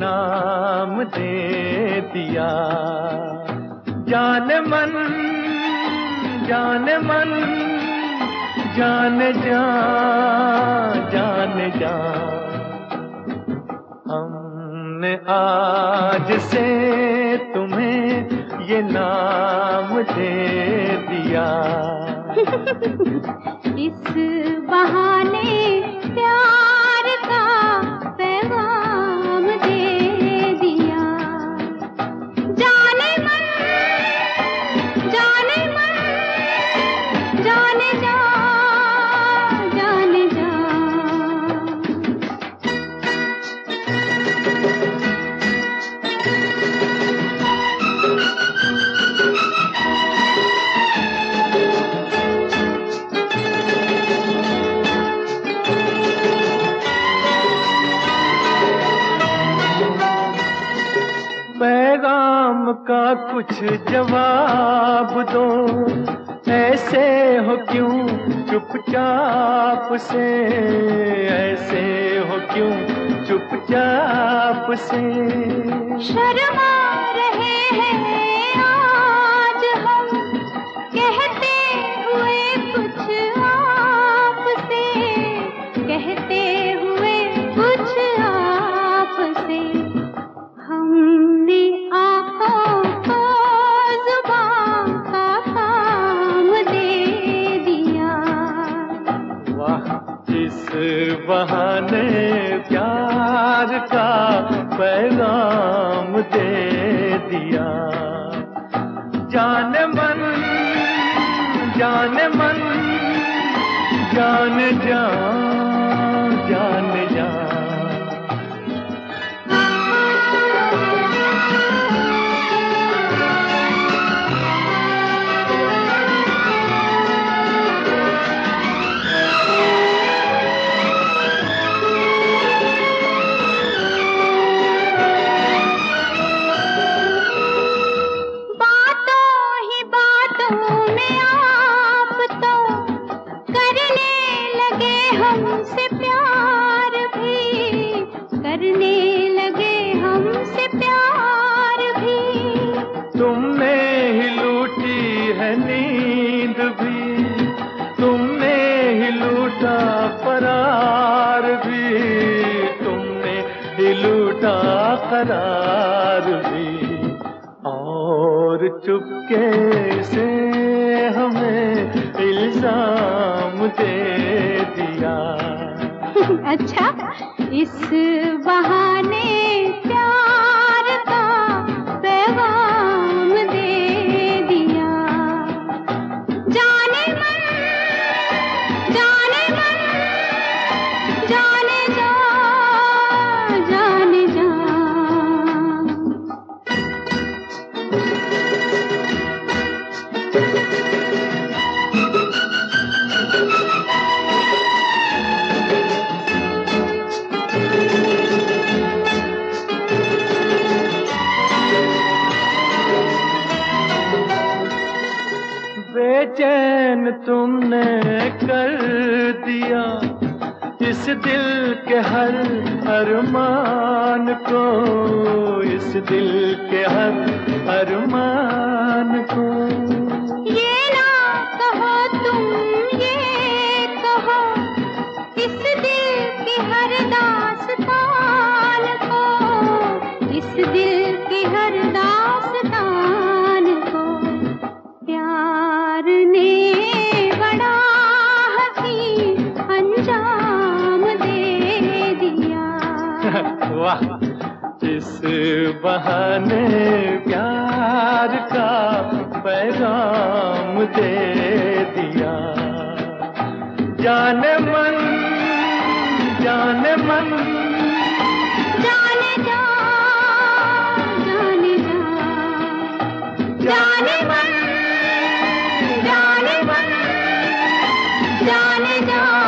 نام دے دیا۔ جان من جان من، جان جان جان جان۔ ہم نے آج سے تمہیں یہ نام دے دیا۔ اس بہانے کا کچھ جواب دو۔ ایسے ہو کیوں چپ چاپ سے؟ ایسے ہو کیوں چپ چاپ سے؟ شرما رہے ہیں بہانے پیار کا پیغام دے دیا۔ جان من جان من جان جان لوٹا قرار بھی تم نے، ہی لوٹا قرار بھی۔ اور چپکے سے ہمیں الزام دے دیا۔ اچھا اس بہانے چین تم نے کر دیا۔ اس دل کے ہر ارمان کو، اس دل کے ہر ارمان کو۔ یہ نہ کہو تم یہ کہو، اس دل کی ہر داستان کو، اس دل واہ اس بہانے پیار کا پیغام دے دیا۔ جان من جان من۔ جا جا۔ من من۔ جانے جا۔